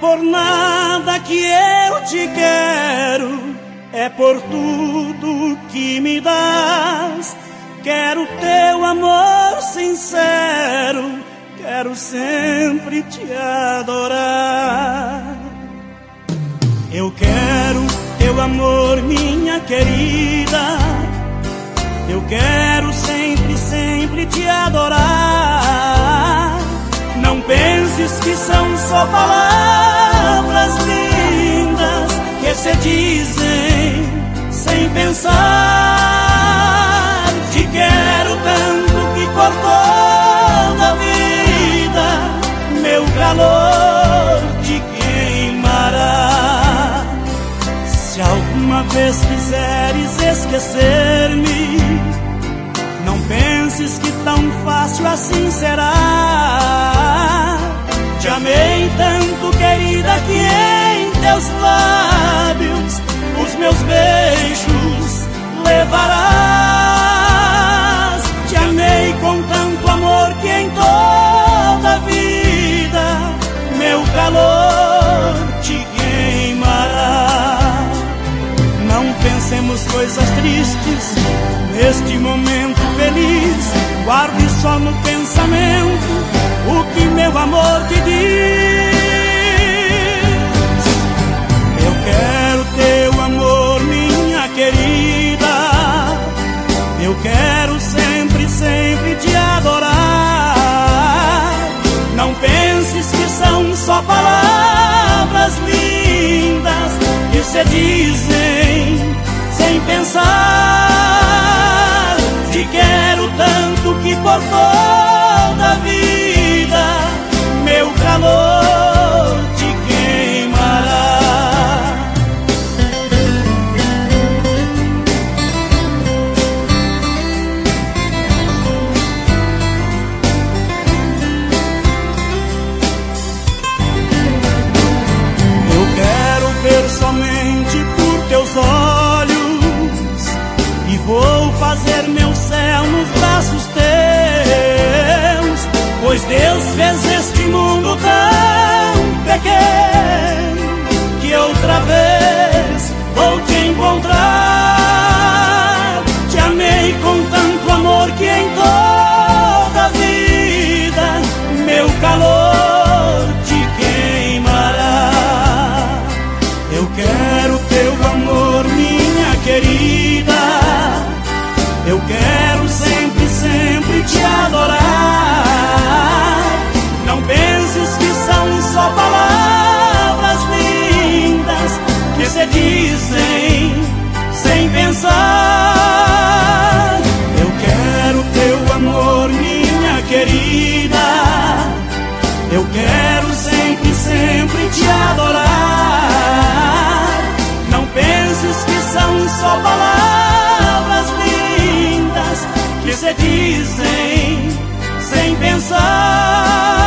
por nada que eu te quero, é por tudo que me dás. Quero teu amor sincero, quero sempre te adorar. Eu quero teu amor, minha querida. Eu quero sempre, sempre te adorar. Não penses que são só palavras sem pensar. Te quero tanto que cortou da vida meu calor te queimará. Se alguma vez quiseres esquecer-me, não penses que tão fácil assim será. Te amei tanto, querida, tristes neste momento feliz. Guarde só no pensamento o que meu amor te diz. Eu quero teu amor, minha querida. Eu quero sempre, sempre te adorar. Não penses que são só palavras tanto que por toda a vida meu calor te queimará. Eu quero ver somente por teus olhos e vou fazer meu céu nos braços teus, pois Deus fez pensar. Eu quero teu amor, minha querida. Eu quero sempre, sempre te adorar. Não penses que são só palavras lindas que se dizem sem pensar.